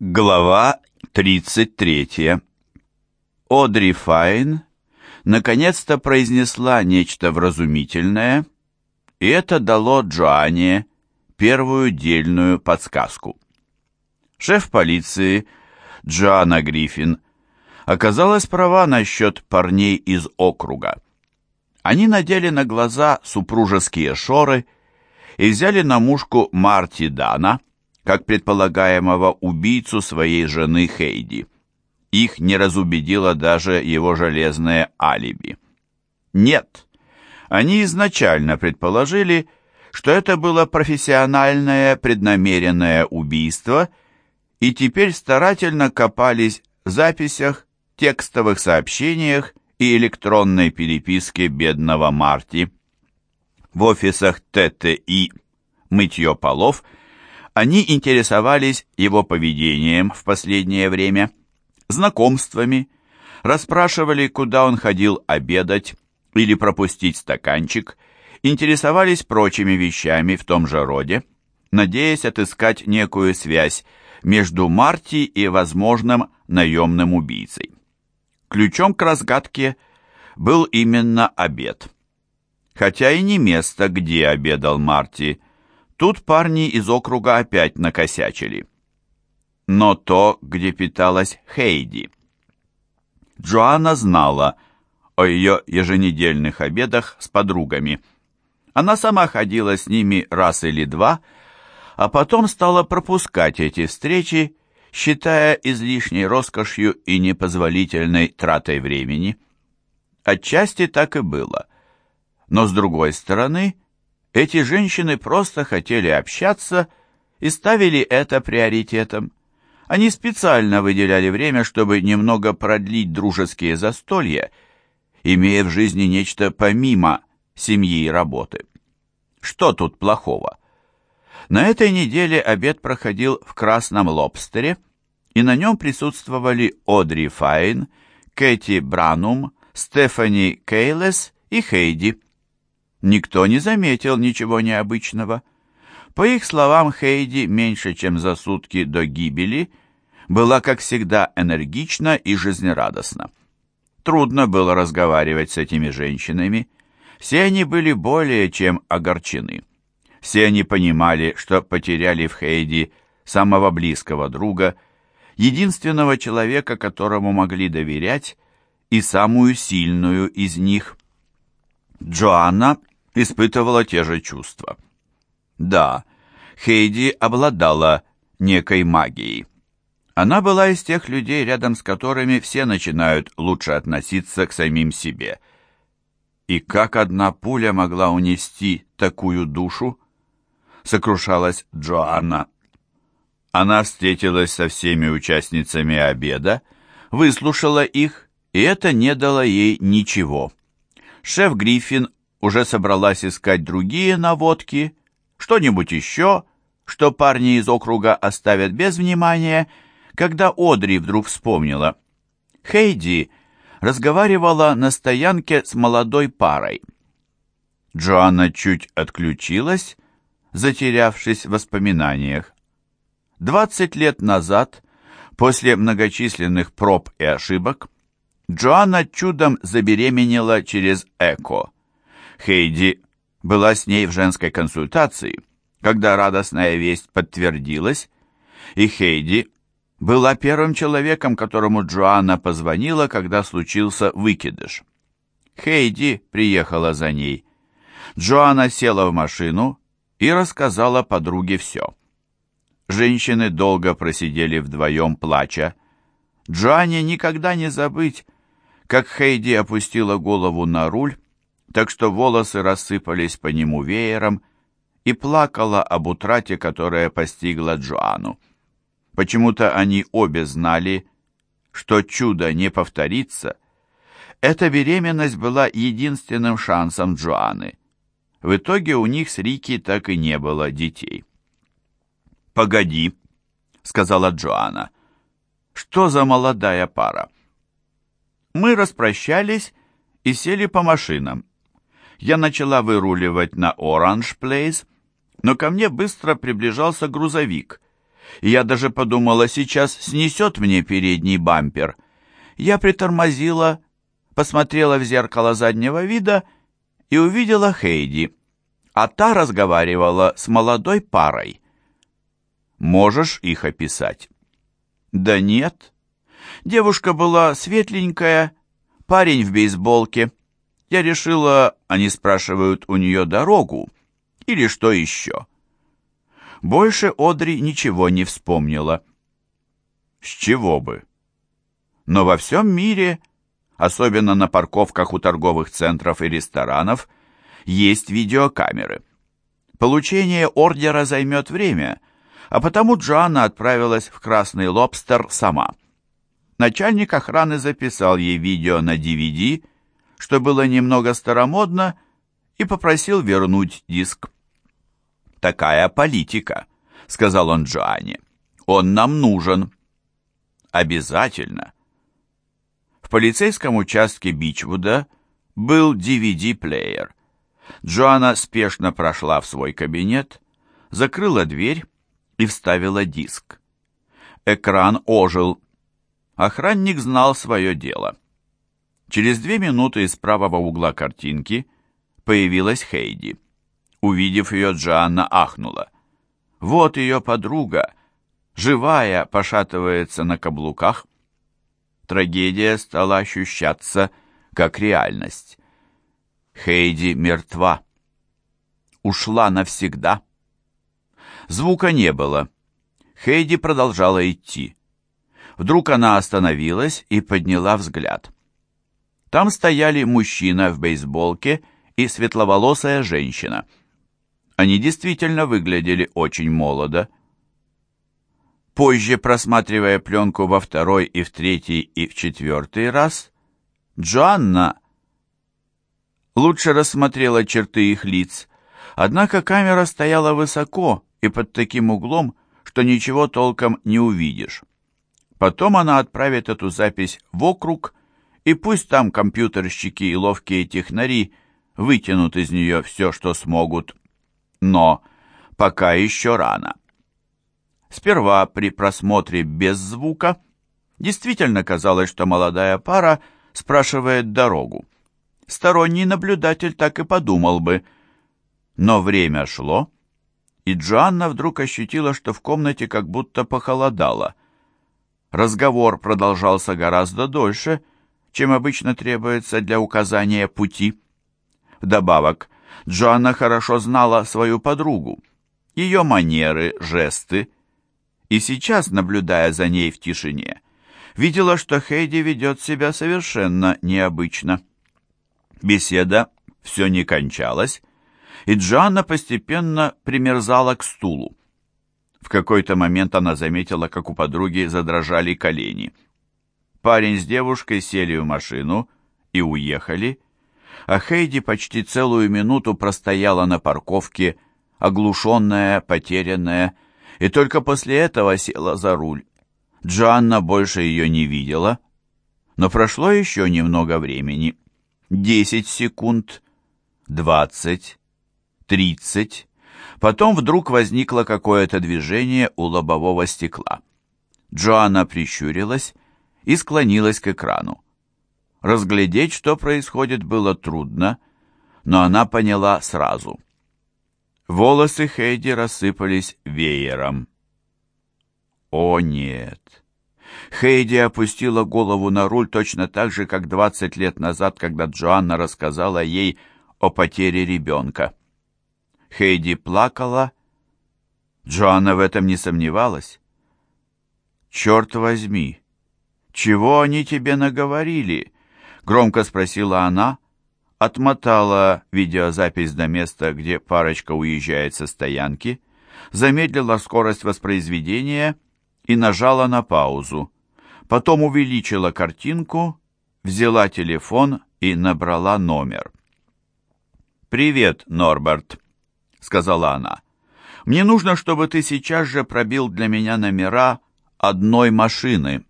Глава 33. Одри Файн наконец-то произнесла нечто вразумительное, и это дало Джоанне первую дельную подсказку. Шеф полиции Джоанна Гриффин оказалась права насчет парней из округа. Они надели на глаза супружеские шоры и взяли на мушку Марти Дана – как предполагаемого убийцу своей жены Хейди. Их не разубедило даже его железное алиби. Нет, они изначально предположили, что это было профессиональное преднамеренное убийство, и теперь старательно копались в записях, текстовых сообщениях и электронной переписке бедного Марти. В офисах ТТИ «Мытье полов» Они интересовались его поведением в последнее время, знакомствами, расспрашивали, куда он ходил обедать или пропустить стаканчик, интересовались прочими вещами в том же роде, надеясь отыскать некую связь между Марти и возможным наемным убийцей. Ключом к разгадке был именно обед. Хотя и не место, где обедал Марти – Тут парни из округа опять накосячили. Но то, где питалась Хейди. Джоанна знала о ее еженедельных обедах с подругами. Она сама ходила с ними раз или два, а потом стала пропускать эти встречи, считая излишней роскошью и непозволительной тратой времени. Отчасти так и было. Но с другой стороны, эти женщины просто хотели общаться и ставили это приоритетом. Они специально выделяли время, чтобы немного продлить дружеские застолья, имея в жизни нечто помимо семьи и работы. Что тут плохого? На этой неделе обед проходил в Красном Лобстере, и на нем присутствовали Одри Файн, Кэти Бранум, Стефани Кейлес и Хейди. Никто не заметил ничего необычного. По их словам, Хейди меньше чем за сутки до гибели была, как всегда, энергична и жизнерадостна. Трудно было разговаривать с этими женщинами. Все они были более чем огорчены. Все они понимали, что потеряли в Хейди самого близкого друга, единственного человека, которому могли доверять, и самую сильную из них. Джоанна испытывала те же чувства. Да, Хейди обладала некой магией. Она была из тех людей, рядом с которыми все начинают лучше относиться к самим себе. И как одна пуля могла унести такую душу? Сокрушалась Джоанна. Она встретилась со всеми участницами обеда, выслушала их, и это не дало ей ничего. Шеф Гриффин уже собралась искать другие наводки, что-нибудь еще, что парни из округа оставят без внимания, когда Одри вдруг вспомнила. Хейди разговаривала на стоянке с молодой парой. Джоанна чуть отключилась, затерявшись в воспоминаниях. Двадцать лет назад, после многочисленных проб и ошибок, Джоанна чудом забеременела через ЭКО. Хейди была с ней в женской консультации, когда радостная весть подтвердилась, и Хейди была первым человеком, которому Джоанна позвонила, когда случился выкидыш. Хейди приехала за ней. Джоанна села в машину и рассказала подруге все. Женщины долго просидели вдвоем, плача. Джоанне никогда не забыть, как Хейди опустила голову на руль так что волосы рассыпались по нему веером, и плакала об утрате, которая постигла Джоанну. Почему-то они обе знали, что чудо не повторится. Эта беременность была единственным шансом Джоанны. В итоге у них с Рики так и не было детей. «Погоди», — сказала Джоанна. «Что за молодая пара?» Мы распрощались и сели по машинам я начала выруливать на Оранж Плейс, но ко мне быстро приближался грузовик, я даже подумала, сейчас снесет мне передний бампер. Я притормозила, посмотрела в зеркало заднего вида и увидела Хейди, а та разговаривала с молодой парой. Можешь их описать? Да нет. Девушка была светленькая, парень в бейсболке. Я решила, они спрашивают у нее дорогу или что еще. Больше Одри ничего не вспомнила. С чего бы? Но во всем мире, особенно на парковках у торговых центров и ресторанов, есть видеокамеры. Получение ордера займет время, а потому Джоанна отправилась в Красный Лобстер сама. Начальник охраны записал ей видео на DVD, что было немного старомодно, и попросил вернуть диск. «Такая политика», — сказал он Джоанне. «Он нам нужен». «Обязательно». В полицейском участке Бичвуда был DVD-плеер. Джоанна спешно прошла в свой кабинет, закрыла дверь и вставила диск. Экран ожил. Охранник знал свое дело. Через две минуты из правого угла картинки появилась Хейди. Увидев ее, Джоанна ахнула. Вот ее подруга, живая, пошатывается на каблуках. Трагедия стала ощущаться как реальность. Хейди мертва. Ушла навсегда. Звука не было. Хейди продолжала идти. Вдруг она остановилась и подняла взгляд. Там стояли мужчина в бейсболке и светловолосая женщина — они действительно выглядели очень молодо. Позже, просматривая пленку во второй и в третий и в четвертый раз, Джоанна лучше рассмотрела черты их лиц, однако камера стояла высоко и под таким углом, что ничего толком не увидишь. Потом она отправит эту запись в округ, и пусть там компьютерщики и ловкие технари вытянут из нее все, что смогут но пока еще рано. Сперва при просмотре без звука действительно казалось, что молодая пара спрашивает дорогу. Сторонний наблюдатель так и подумал бы. Но время шло, и Джоанна вдруг ощутила, что в комнате как будто похолодало. Разговор продолжался гораздо дольше, чем обычно требуется для указания пути. Вдобавок, Джоанна хорошо знала свою подругу, ее манеры, жесты, и сейчас, наблюдая за ней в тишине, видела, что Хейди ведет себя совершенно необычно. Беседа все не кончалась, и Джоанна постепенно примерзала к стулу. В какой-то момент она заметила, как у подруги задрожали колени. Парень с девушкой сели в машину и уехали, а Хейди почти целую минуту простояла на парковке, оглушенная, потерянная, и только после этого села за руль. Джоанна больше ее не видела, но прошло еще немного времени. Десять секунд, двадцать, тридцать. Потом вдруг возникло какое-то движение у лобового стекла. Джоанна прищурилась и склонилась к экрану. Разглядеть, что происходит, было трудно, но она поняла сразу. Волосы Хейди рассыпались веером. О нет! Хейди опустила голову на руль точно так же, как двадцать лет назад, когда Джоанна рассказала ей о потере ребенка. Хейди плакала. Джоанна в этом не сомневалась. «Черт возьми! Чего они тебе наговорили?» Громко спросила она, отмотала видеозапись до места, где парочка уезжает со стоянки, замедлила скорость воспроизведения и нажала на паузу. Потом увеличила картинку, взяла телефон и набрала номер. «Привет, Норберт», — сказала она. «Мне нужно, чтобы ты сейчас же пробил для меня номера одной машины».